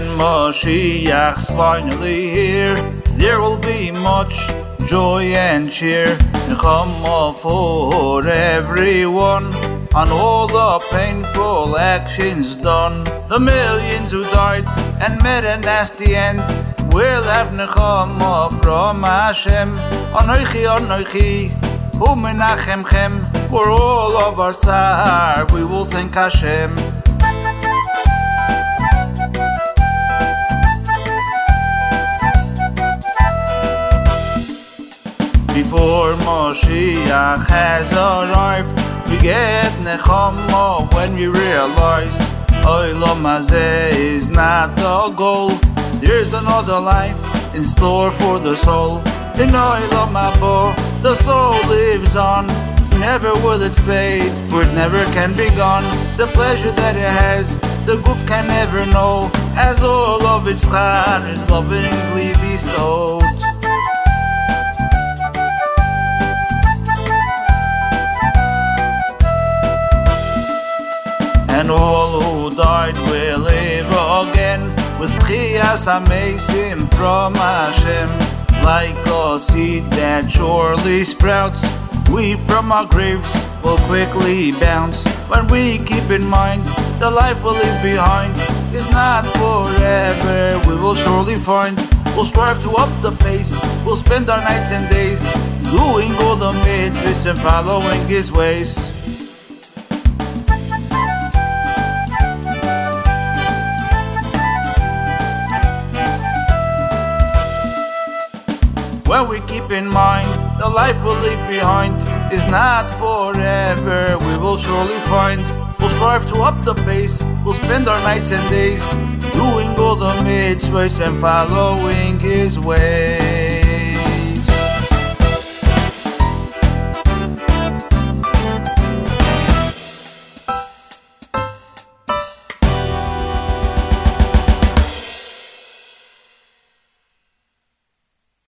Moshiach's finally here, there will be much joy and cheer. Nechama for everyone on all the painful actions done. The millions who died and met a nasty end will have nechama from Hashem. Anoichi, anoichi, hu menachemchem. For all of our tsar, we will thank Hashem. Before Moshiach has arrived, we get nechama when we realize Hazeh is not the goal. There's another life in store for the soul. In Habo, the soul lives on. Never will it fade, for it never can be gone. The pleasure that it has, the guf can never know, as all of its char is lovingly bestowed. And all who died will live again with Chias Amesim from Hashem. Like a seed that surely sprouts, we from our graves will quickly bounce. When we keep in mind the life we'll leave behind is not forever, we will surely find. We'll strive to up the pace, we'll spend our nights and days doing all the mitzvahs and following His ways. When we keep in mind the life we'll leave behind is not forever, we will surely find. We'll strive to up the pace, we'll spend our nights and days doing all the mitzvahs and following His way.